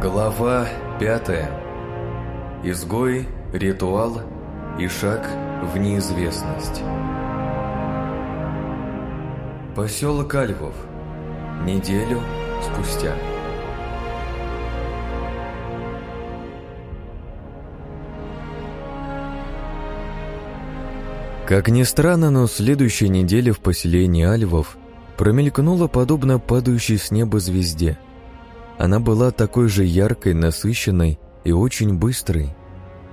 Глава пятая. Изгой, ритуал и шаг в неизвестность. Поселок Альвов. Неделю спустя. Как ни странно, но следующая неделя в поселении Альвов промелькнула подобно падающей с неба звезде. Она была такой же яркой, насыщенной и очень быстрой.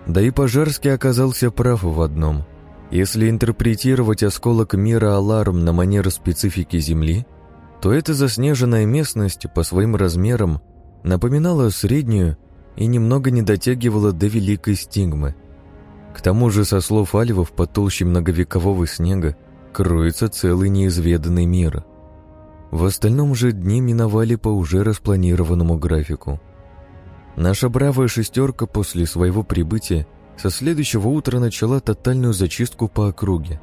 Да и Пожарский оказался прав в одном. Если интерпретировать осколок мира аларм на манер специфики Земли, то эта заснеженная местность по своим размерам напоминала среднюю и немного не дотягивала до великой стигмы – к тому же, со слов альвов, под толщей многовекового снега кроется целый неизведанный мир. В остальном же дни миновали по уже распланированному графику. Наша бравая шестерка после своего прибытия со следующего утра начала тотальную зачистку по округе.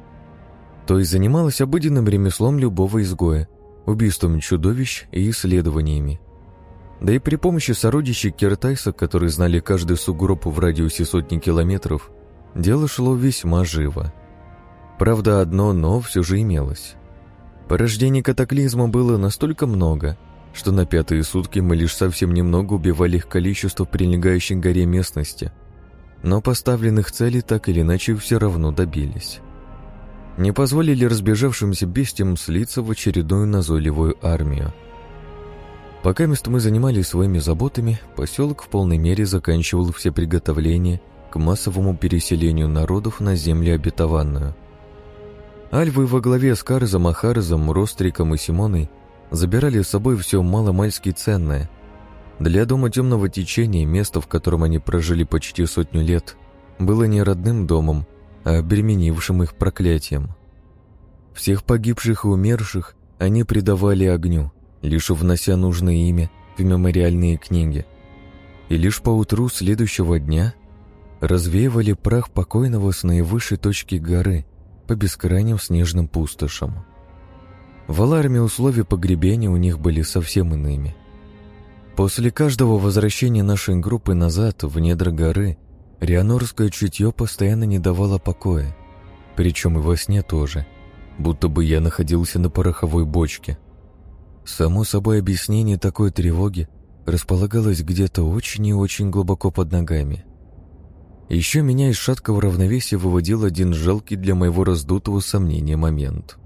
То есть занималась обыденным ремеслом любого изгоя, убийством чудовищ и исследованиями. Да и при помощи сородичей Киртайса, которые знали каждый сугроб в радиусе сотни километров, Дело шло весьма живо. Правда, одно «но» все же имелось. Порождений катаклизма было настолько много, что на пятые сутки мы лишь совсем немного убивали их количество в прилегающей горе местности, но поставленных целей так или иначе все равно добились. Не позволили разбежавшимся бестиям слиться в очередную назойливую армию. Пока мест мы занимались своими заботами, поселок в полной мере заканчивал все приготовления – к массовому переселению народов на землю обетованную. Альвы во главе с Карзом, Ахарзом, Ростриком и Симоной забирали с собой все маломальски ценное. Для дома темного течения место, в котором они прожили почти сотню лет, было не родным домом, а обременившим их проклятием. Всех погибших и умерших они предавали огню, лишь внося нужное имя в мемориальные книги. И лишь по утру следующего дня развеивали прах покойного с наивысшей точки горы по бескрайним снежным пустошам. В Аларме условия погребения у них были совсем иными. После каждого возвращения нашей группы назад в недра горы рианорское чутье постоянно не давало покоя, причем и во сне тоже, будто бы я находился на пороховой бочке. Само собой объяснение такой тревоги располагалось где-то очень и очень глубоко под ногами – еще меня из шаткого равновесия выводил один жалкий для моего раздутого сомнения момент.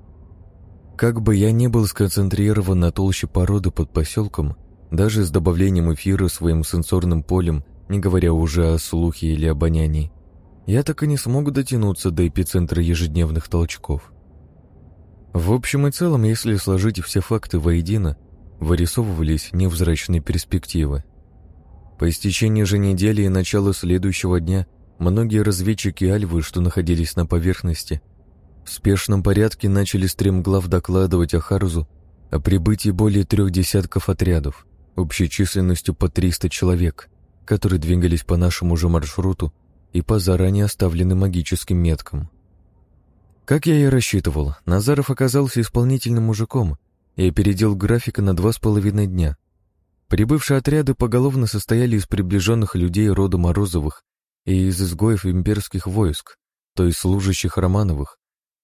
Как бы я ни был сконцентрирован на толще породы под поселком, даже с добавлением эфира своим сенсорным полем, не говоря уже о слухе или обонянии, я так и не смог дотянуться до эпицентра ежедневных толчков. В общем и целом, если сложить все факты воедино, вырисовывались невзрачные перспективы. По истечении же недели и начала следующего дня многие разведчики Альвы, что находились на поверхности, в спешном порядке начали стремглав докладывать Ахарзу о прибытии более трех десятков отрядов, общей численностью по 300 человек, которые двигались по нашему же маршруту и по заранее оставленным магическим меткам. Как я и рассчитывал, Назаров оказался исполнительным мужиком и опередил графика на два с половиной дня – Прибывшие отряды поголовно состояли из приближенных людей рода Морозовых и из изгоев имперских войск, то есть служащих Романовых,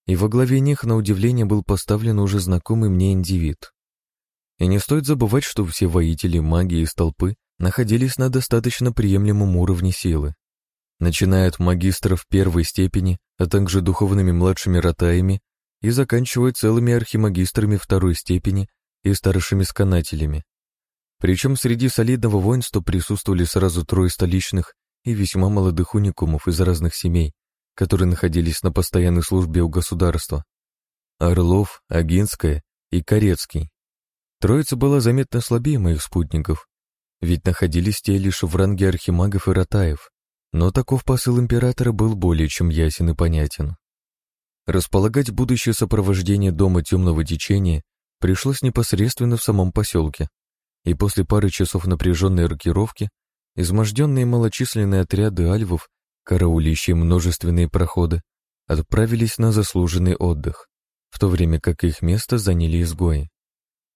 и во главе них, на удивление, был поставлен уже знакомый мне индивид. И не стоит забывать, что все воители магии из толпы находились на достаточно приемлемом уровне силы. Начиная от магистров первой степени, а также духовными младшими ротаями и заканчивая целыми архимагистрами второй степени и старшими сканателями. Причем среди солидного воинства присутствовали сразу трое столичных и весьма молодых уникумов из разных семей, которые находились на постоянной службе у государства. Орлов, Агинская и Корецкий. Троица была заметно слабее моих спутников, ведь находились те лишь в ранге архимагов и ротаев, но таков посыл императора был более чем ясен и понятен. Располагать будущее сопровождение дома темного течения пришлось непосредственно в самом поселке, и после пары часов напряженной рокировки изможденные малочисленные отряды альвов, караулящие множественные проходы, отправились на заслуженный отдых, в то время как их место заняли изгои.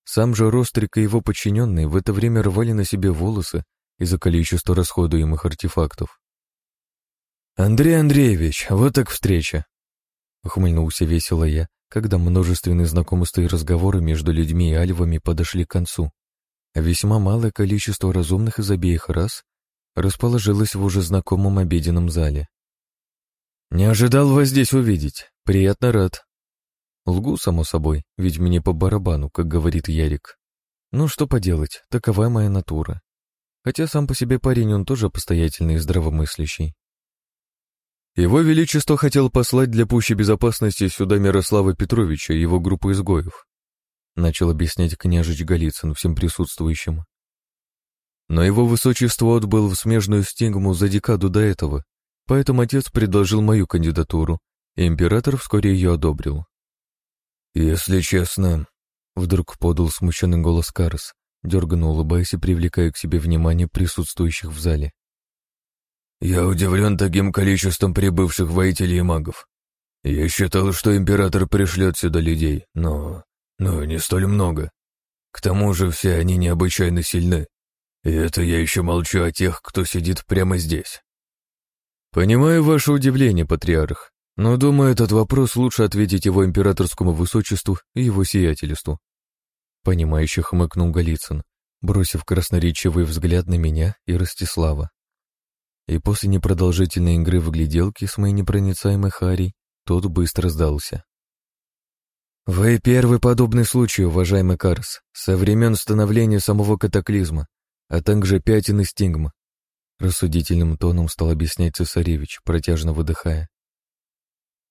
Сам же Рострик и его подчиненные в это время рвали на себе волосы из-за количества расходуемых артефактов. «Андрей Андреевич, вот так встреча!» Ухмыльнулся весело я, когда множественные знакомства и разговоры между людьми и альвами подошли к концу, весьма малое количество разумных из обеих рас расположилось в уже знакомом обеденном зале. «Не ожидал вас здесь увидеть. Приятно рад». Лгу, само собой, ведь мне по барабану, как говорит Ярик. Ну, что поделать, такова моя натура. Хотя сам по себе парень, он тоже постоятельный и здравомыслящий. Его Величество хотел послать для пущей безопасности сюда Мирослава Петровича и его группу изгоев. Начал объяснять княжич Голицын всем присутствующим. Но его высочество отбыл в смежную стигму за декаду до этого, поэтому отец предложил мою кандидатуру, и император вскоре ее одобрил. «Если честно...» — вдруг подал смущенный голос Карс, дерганно улыбаясь и привлекая к себе внимание присутствующих в зале. Я удивлен таким количеством прибывших воителей и магов. Я считал, что император пришлет сюда людей, но... но не столь много. К тому же все они необычайно сильны. И это я еще молчу о тех, кто сидит прямо здесь. Понимаю ваше удивление, патриарх, но думаю, этот вопрос лучше ответить его императорскому высочеству и его сиятельству. Понимающе хмыкнул Голицын, бросив красноречивый взгляд на меня и Ростислава и после непродолжительной игры в гляделки с моей непроницаемой Харей тот быстро сдался. «Вы первый подобный случай, уважаемый Карс, со времен становления самого катаклизма, а также пятен и стигма», рассудительным тоном стал объяснять цесаревич, протяжно выдыхая.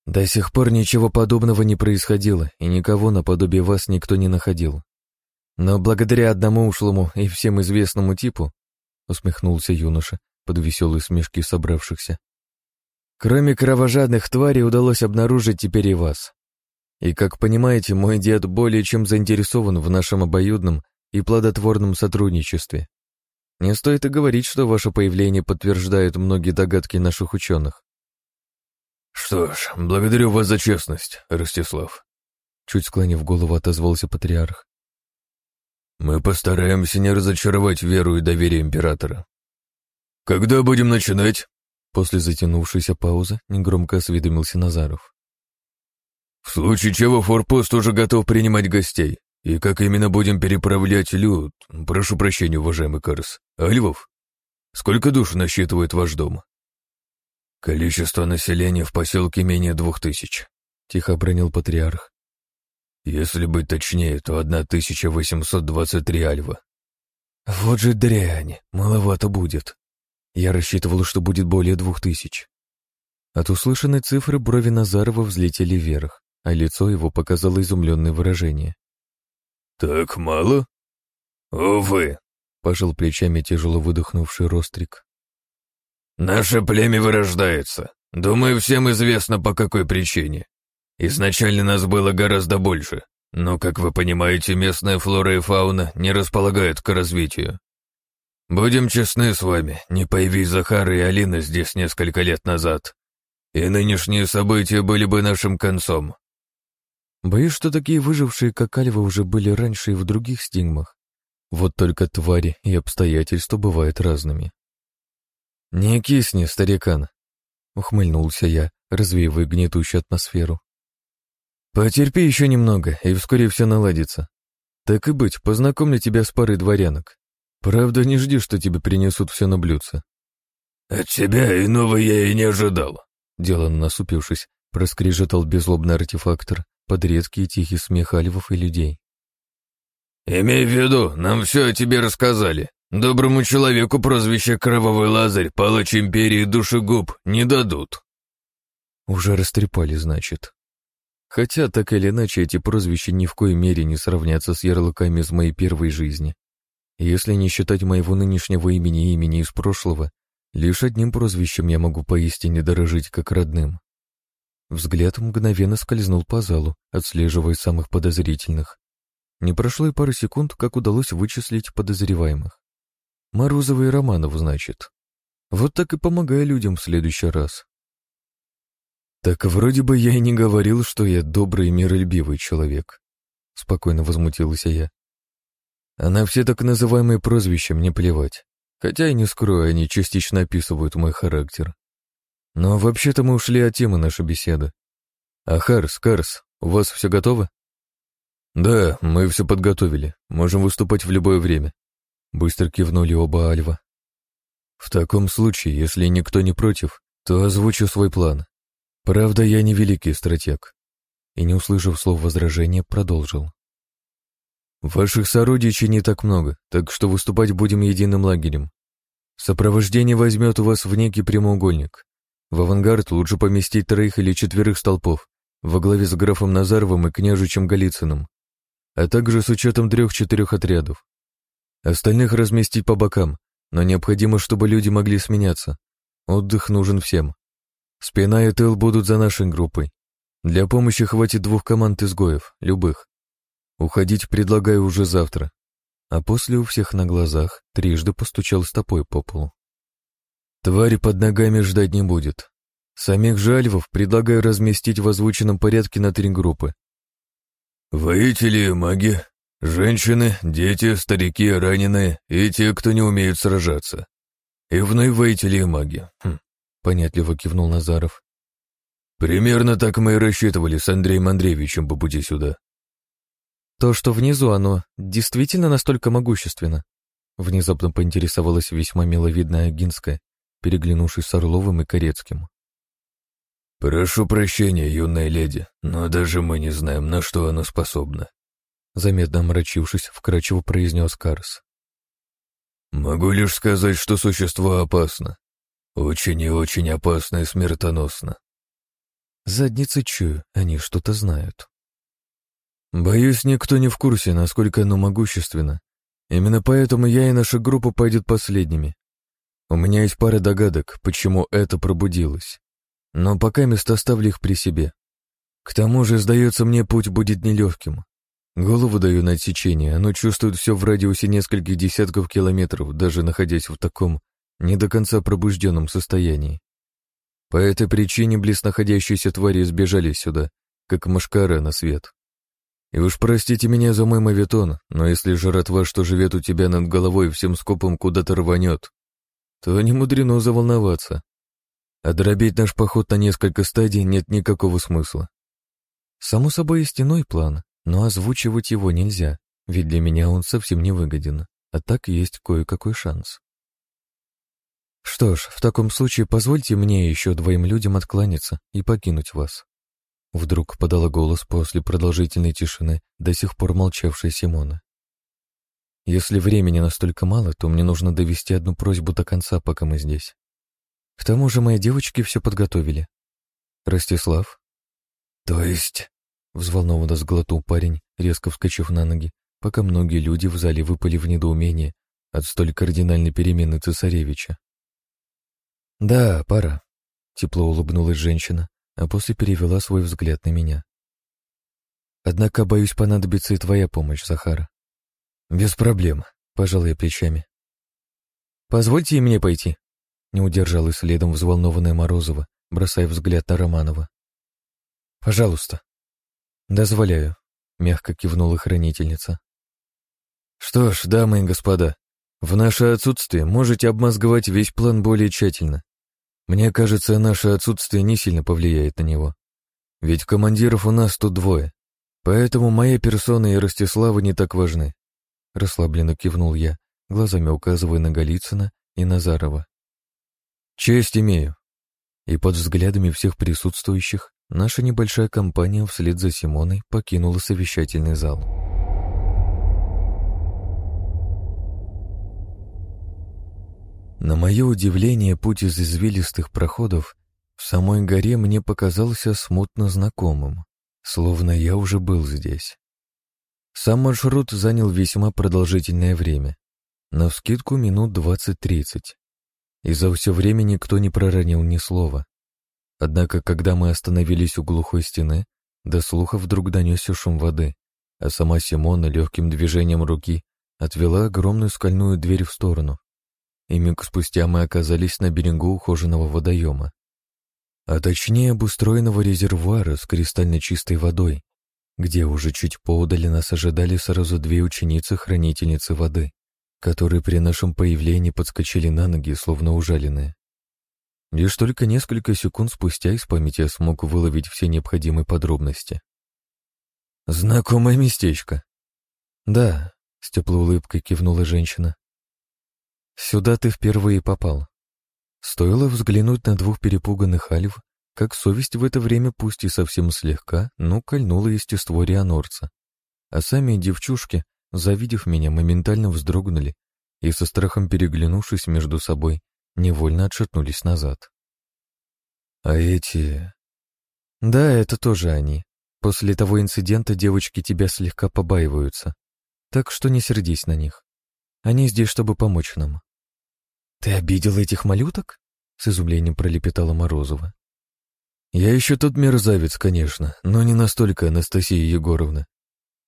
«До сих пор ничего подобного не происходило, и никого наподобие вас никто не находил. Но благодаря одному ушлому и всем известному типу, усмехнулся юноша, под веселые смешки собравшихся. Кроме кровожадных тварей удалось обнаружить теперь и вас. И, как понимаете, мой дед более чем заинтересован в нашем обоюдном и плодотворном сотрудничестве. Не стоит и говорить, что ваше появление подтверждает многие догадки наших ученых. «Что ж, благодарю вас за честность, Ростислав», — чуть склонив голову, отозвался патриарх. «Мы постараемся не разочаровать веру и доверие императора. «Когда будем начинать?» После затянувшейся паузы негромко осведомился Назаров. «В случае чего форпост уже готов принимать гостей. И как именно будем переправлять люд... Прошу прощения, уважаемый Карс. А Львов? Сколько душ насчитывает ваш дом?» «Количество населения в поселке менее двух тысяч», — тихо обронил патриарх. «Если быть точнее, то 1823 альва». «Вот же дрянь, маловато будет», я рассчитывал, что будет более двух тысяч. От услышанной цифры брови Назарова взлетели вверх, а лицо его показало изумленное выражение. «Так мало?» «Увы», — пожал плечами тяжело выдохнувший Рострик. «Наше племя вырождается. Думаю, всем известно, по какой причине. Изначально нас было гораздо больше, но, как вы понимаете, местная флора и фауна не располагают к развитию. Будем честны с вами, не появись Захар и Алина здесь несколько лет назад, и нынешние события были бы нашим концом. Боюсь, что такие выжившие, как Альва, уже были раньше и в других стигмах. Вот только твари и обстоятельства бывают разными. «Не кисни, старикан», — ухмыльнулся я, развеивая гнетущую атмосферу. «Потерпи еще немного, и вскоре все наладится. Так и быть, познакомлю тебя с парой дворянок. Правда, не жди, что тебе принесут все на блюдце. От тебя иного я и не ожидал. Делан, насупившись, проскрежетал беззлобный артефактор под редкий тихий смех альвов и людей. «Имей в виду, нам все о тебе рассказали. Доброму человеку прозвище Кровавый Лазарь, Палач Империи Душегуб не дадут». Уже растрепали, значит. Хотя, так или иначе, эти прозвища ни в коей мере не сравнятся с ярлыками из моей первой жизни. Если не считать моего нынешнего имени и имени из прошлого, лишь одним прозвищем я могу поистине дорожить как родным. Взгляд мгновенно скользнул по залу, отслеживая самых подозрительных. Не прошло и пары секунд, как удалось вычислить подозреваемых. Морозова и Романов, значит. Вот так и помогаю людям в следующий раз. Так вроде бы я и не говорил, что я добрый и миролюбивый человек. Спокойно возмутился я. А на все так называемые прозвища мне плевать. хотя и не скрою, они частично описывают мой характер. Но вообще-то мы ушли от темы нашей беседы. А Харс, Карс, у вас все готово? Да, мы все подготовили, можем выступать в любое время. Быстро кивнули оба Альва. В таком случае, если никто не против, то озвучу свой план. Правда, я не великий стратег. И, не услышав слов возражения, продолжил. Ваших сородичей не так много, так что выступать будем единым лагерем. Сопровождение возьмет вас в некий прямоугольник. В авангард лучше поместить троих или четверых столпов, во главе с графом Назаровым и княжичем Голицыным, а также с учетом трех-четырех отрядов. Остальных разместить по бокам, но необходимо, чтобы люди могли сменяться. Отдых нужен всем. Спина и тыл будут за нашей группой. Для помощи хватит двух команд изгоев, любых. Уходить предлагаю уже завтра. А после у всех на глазах трижды постучал стопой по полу. Твари под ногами ждать не будет. Самих жальвов предлагаю разместить в озвученном порядке на три группы. Воители, маги, женщины, дети, старики, раненые и те, кто не умеют сражаться. И вновь воители и маги. Хм, понятливо кивнул Назаров. Примерно так мы и рассчитывали с Андреем Андреевичем по пути сюда. То, что внизу оно действительно настолько могущественно? Внезапно поинтересовалась весьма миловидная Гинская, переглянувшись с Орловым и Корецким. «Прошу прощения, юная леди, но даже мы не знаем, на что оно способно», заметно омрачившись, вкрадчиво произнес Карс. «Могу лишь сказать, что существо опасно. Очень и очень опасно и смертоносно». Задницы чую, они что-то знают. Боюсь, никто не в курсе, насколько оно могущественно. Именно поэтому я и наша группа пойдет последними. У меня есть пара догадок, почему это пробудилось но пока место оставлю их при себе. К тому же, сдается мне, путь будет нелегким. Голову даю на отсечение, оно чувствует все в радиусе нескольких десятков километров, даже находясь в таком не до конца пробужденном состоянии. По этой причине близ находящиеся твари сбежали сюда, как машкара на свет. И уж простите меня за мой мавитон, но если жратва, что живет у тебя над головой, всем скопом куда-то рванет, то не мудрено заволноваться а дробить наш поход на несколько стадий нет никакого смысла. Само собой, есть план, но озвучивать его нельзя, ведь для меня он совсем не выгоден, а так есть кое-какой шанс. Что ж, в таком случае позвольте мне еще двоим людям откланяться и покинуть вас. Вдруг подала голос после продолжительной тишины, до сих пор молчавшая Симона. Если времени настолько мало, то мне нужно довести одну просьбу до конца, пока мы здесь. К тому же мои девочки все подготовили. Ростислав? То есть? Взволнованно сглотнул парень, резко вскочив на ноги, пока многие люди в зале выпали в недоумение от столь кардинальной перемены цесаревича. «Да, пора», — тепло улыбнулась женщина, а после перевела свой взгляд на меня. «Однако, боюсь, понадобится и твоя помощь, Захара». «Без проблем», — пожал я плечами. «Позвольте и мне пойти», не удержалась следом взволнованная Морозова, бросая взгляд на Романова. «Пожалуйста». «Дозволяю», — мягко кивнула хранительница. «Что ж, дамы и господа, в наше отсутствие можете обмозговать весь план более тщательно. Мне кажется, наше отсутствие не сильно повлияет на него. Ведь командиров у нас тут двое, поэтому моя персона и Ростислава не так важны». Расслабленно кивнул я, глазами указывая на Голицына и Назарова. Честь имею. И под взглядами всех присутствующих наша небольшая компания вслед за Симоной покинула совещательный зал. На мое удивление, путь из извилистых проходов в самой горе мне показался смутно знакомым, словно я уже был здесь. Сам маршрут занял весьма продолжительное время, навскидку минут двадцать-тридцать и за все время никто не проронил ни слова. Однако, когда мы остановились у глухой стены, до слуха вдруг донесся шум воды, а сама Симона легким движением руки отвела огромную скальную дверь в сторону. И миг спустя мы оказались на берегу ухоженного водоема. А точнее обустроенного резервуара с кристально чистой водой, где уже чуть поодали нас ожидали сразу две ученицы-хранительницы воды, которые при нашем появлении подскочили на ноги, словно ужаленные. Лишь только несколько секунд спустя из памяти я смог выловить все необходимые подробности. «Знакомое местечко». «Да», — с теплой улыбкой кивнула женщина. «Сюда ты впервые попал». Стоило взглянуть на двух перепуганных альв, как совесть в это время пусть и совсем слегка, но кольнула естество рианорца. А сами девчушки, завидев меня, моментально вздрогнули и со страхом переглянувшись между собой, невольно отшатнулись назад. А эти... Да, это тоже они. После того инцидента девочки тебя слегка побаиваются. Так что не сердись на них. Они здесь, чтобы помочь нам. Ты обидел этих малюток? С изумлением пролепетала Морозова. Я еще тот мерзавец, конечно, но не настолько, Анастасия Егоровна.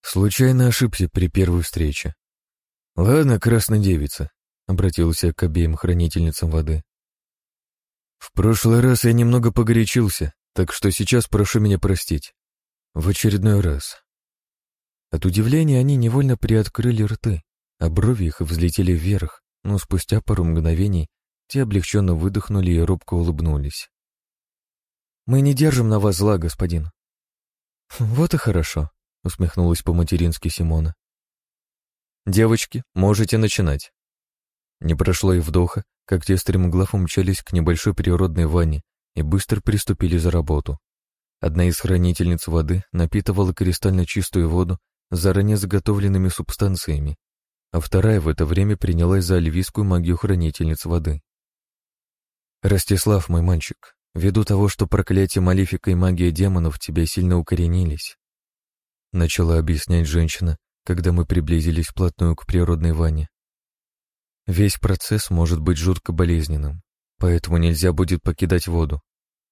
Случайно ошибся при первой встрече. Ладно, красная девица, обратился к обеим хранительницам воды. В прошлый раз я немного погорячился, так что сейчас прошу меня простить. В очередной раз. От удивления они невольно приоткрыли рты, а брови их взлетели вверх, но спустя пару мгновений те облегченно выдохнули и робко улыбнулись. «Мы не держим на вас зла, господин». «Вот и хорошо», — усмехнулась по-матерински Симона. «Девочки, можете начинать». Не прошло и вдоха, как те стремглав умчались к небольшой природной ванне и быстро приступили за работу. Одна из хранительниц воды напитывала кристально чистую воду заранее заготовленными субстанциями, а вторая в это время принялась за альвийскую магию хранительниц воды. «Ростислав, мой мальчик, ввиду того, что проклятие Малифика и магия демонов в тебя сильно укоренились», начала объяснять женщина, когда мы приблизились вплотную к природной ванне. Весь процесс может быть жутко болезненным, поэтому нельзя будет покидать воду.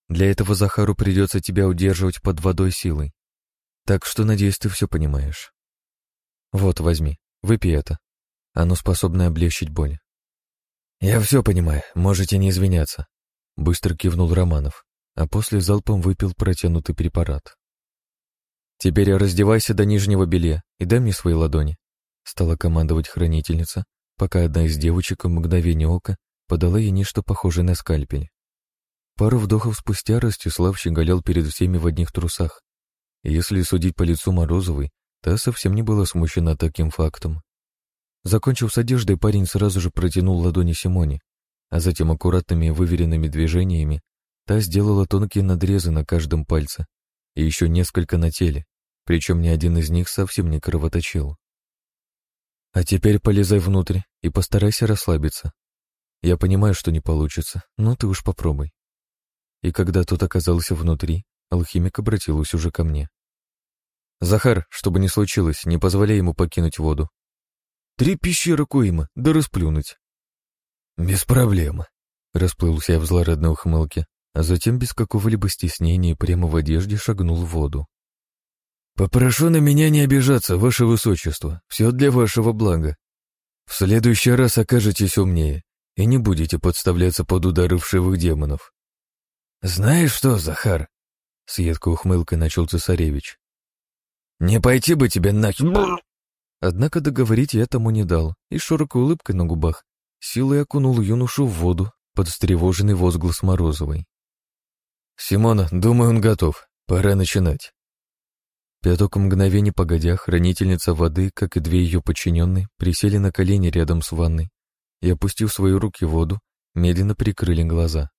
Для этого Захару придется тебя удерживать под водой силой. Так что, надеюсь, ты все понимаешь. Вот, возьми, выпей это. Оно способно облегчить боль. Я все понимаю, можете не извиняться. Быстро кивнул Романов, а после залпом выпил протянутый препарат. Теперь раздевайся до нижнего белья и дай мне свои ладони. Стала командовать хранительница, пока одна из девочек в мгновение ока подала ей нечто похожее на скальпель. Пару вдохов спустя Ростислав щеголял перед всеми в одних трусах. Если судить по лицу Морозовой, та совсем не была смущена таким фактом. Закончив с одеждой, парень сразу же протянул ладони Симоне, а затем аккуратными выверенными движениями та сделала тонкие надрезы на каждом пальце и еще несколько на теле, причем ни один из них совсем не кровоточил. А теперь полезай внутрь и постарайся расслабиться. Я понимаю, что не получится, но ты уж попробуй. И когда тот оказался внутри, алхимик обратилась уже ко мне. «Захар, чтобы не случилось, не позволяй ему покинуть воду. Три пещеры Коима, да расплюнуть». «Без проблем», — расплылся я в злорадной ухмылке, а затем без какого-либо стеснения прямо в одежде шагнул в воду. «Попрошу на меня не обижаться, ваше высочество, все для вашего блага. В следующий раз окажетесь умнее и не будете подставляться под удары вшивых демонов». «Знаешь что, Захар?» — с едкой ухмылкой начал цесаревич. «Не пойти бы тебе нахер...» Однако договорить я тому не дал, и широкой улыбкой на губах силой окунул юношу в воду под встревоженный возглас Морозовой. «Симона, думаю, он готов. Пора начинать». Пяток мгновений погодя, хранительница воды, как и две ее подчиненные, присели на колени рядом с ванной и, опустив свои руки в воду, медленно прикрыли глаза.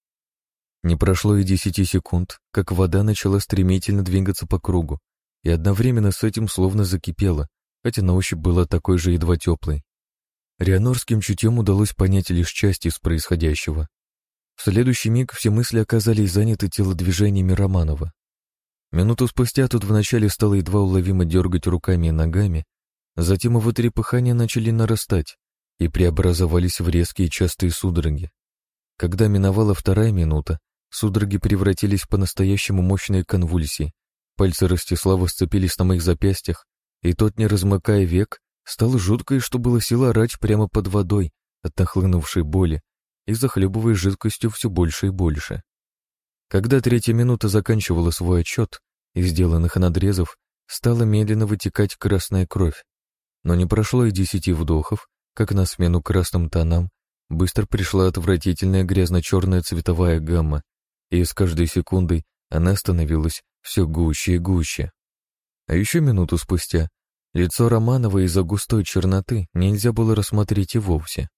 Не прошло и десяти секунд, как вода начала стремительно двигаться по кругу, и одновременно с этим словно закипела, хотя на ощупь была такой же едва теплой. Рианорским чутьем удалось понять лишь часть из происходящего. В следующий миг все мысли оказались заняты телодвижениями Романова. Минуту спустя тут вначале стало едва уловимо дергать руками и ногами, затем его трепыхания начали нарастать и преобразовались в резкие частые судороги. Когда миновала вторая минута, судороги превратились в по-настоящему мощные конвульсии, пальцы Ростислава сцепились на моих запястьях, и тот, не размыкая век, стал жуткой, что было сила орать прямо под водой от нахлынувшей боли и захлебывая жидкостью все больше и больше. Когда третья минута заканчивала свой отчет, из сделанных надрезов стала медленно вытекать красная кровь. Но не прошло и десяти вдохов, как на смену красным тонам быстро пришла отвратительная грязно-черная цветовая гамма, и с каждой секундой она становилась все гуще и гуще. А еще минуту спустя лицо Романова из-за густой черноты нельзя было рассмотреть и вовсе.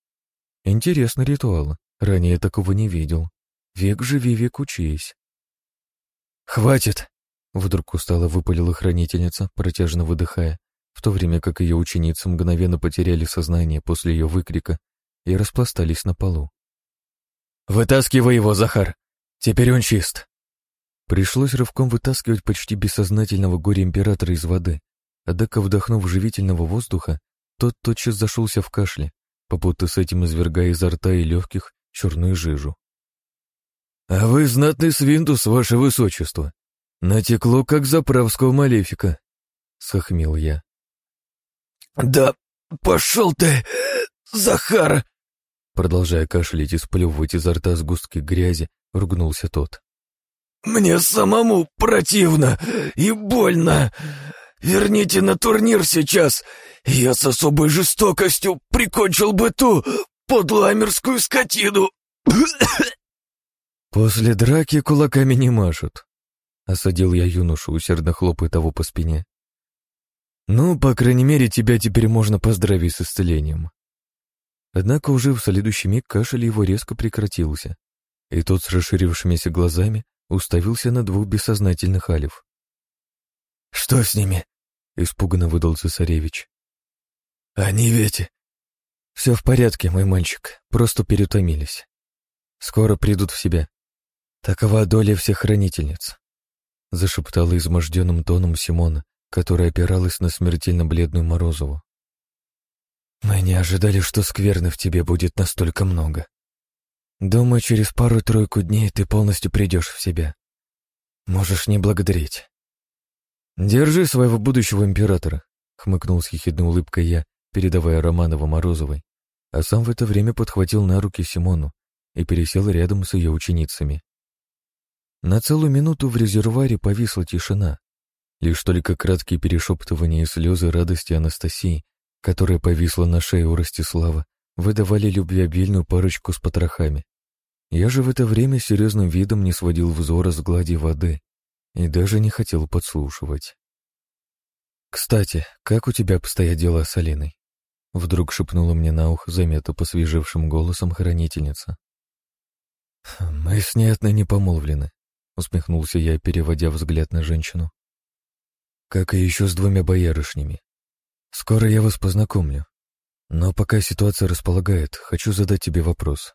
Интересный ритуал, ранее такого не видел. Век живи, век учись. «Хватит!» — вдруг устало выпалила хранительница, протяжно выдыхая, в то время как ее ученицы мгновенно потеряли сознание после ее выкрика и распластались на полу. «Вытаскивай его, Захар! Теперь он чист!» Пришлось рывком вытаскивать почти бессознательного горя-императора из воды, однако, вдохнув живительного воздуха, тот тотчас зашелся в кашле, попутно с этим извергая изо рта и легких черную жижу. «А вы знатный свинтус, ваше высочество! Натекло, как заправского малефика!» — схохмел я. «Да пошел ты, Захар!» Продолжая кашлять и сплевывать изо рта сгустки грязи, ругнулся тот. «Мне самому противно и больно. Верните на турнир сейчас. Я с особой жестокостью прикончил бы ту подламерскую скотину». «После драки кулаками не машут», — осадил я юношу, усердно хлопая того по спине. «Ну, по крайней мере, тебя теперь можно поздравить с исцелением». Однако уже в следующий миг кашель его резко прекратился, и тот с расширившимися глазами уставился на двух бессознательных алев. «Что с ними?» — испуганно выдал цесаревич. «Они ведь...» «Все в порядке, мой мальчик, просто переутомились. Скоро придут в себя. Такова доля всех хранительниц», — зашептала изможденным тоном Симона, которая опиралась на смертельно бледную Морозову. «Мы не ожидали, что скверны в тебе будет настолько много. Думаю, через пару-тройку дней ты полностью придешь в себя. Можешь не благодарить». «Держи своего будущего императора», — хмыкнул с хихидной улыбкой я, передавая Романову Морозовой, а сам в это время подхватил на руки Симону и пересел рядом с ее ученицами. На целую минуту в резервуаре повисла тишина. Лишь только краткие перешептывания и слезы радости Анастасии которая повисла на шее у Ростислава, выдавали любвеобильную парочку с потрохами. Я же в это время серьезным видом не сводил взора с глади воды и даже не хотел подслушивать. «Кстати, как у тебя обстоят дела с Алиной?» Вдруг шепнула мне на ухо заметно посвежевшим голосом хранительница. «Мы с ней отныне помолвлены», — усмехнулся я, переводя взгляд на женщину. «Как и еще с двумя боярышнями. Скоро я вас познакомлю. Но пока ситуация располагает, хочу задать тебе вопрос.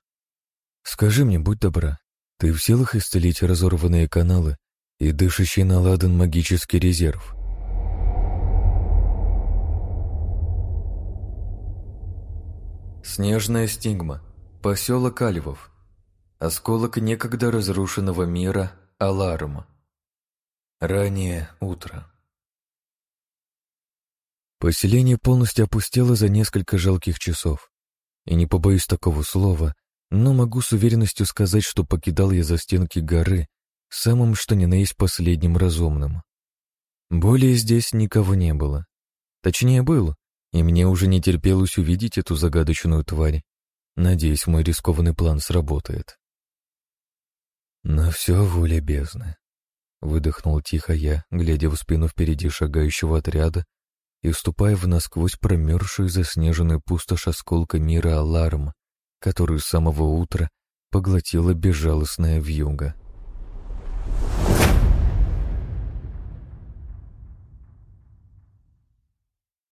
Скажи мне, будь добра, ты в силах исцелить разорванные каналы и дышащий на ладан магический резерв? Снежная стигма. Поселок Альвов. Осколок некогда разрушенного мира Аларма. Раннее утро. Поселение полностью опустело за несколько жалких часов. И не побоюсь такого слова, но могу с уверенностью сказать, что покидал я за стенки горы самым что ни на есть последним разумным. Более здесь никого не было. Точнее, было, и мне уже не терпелось увидеть эту загадочную тварь. Надеюсь, мой рискованный план сработает. На все воля бездны. Выдохнул тихо я, глядя в спину впереди шагающего отряда и вступая в насквозь промерзшую заснеженную пустошь осколка мира Аларм, которую с самого утра поглотила безжалостная вьюга.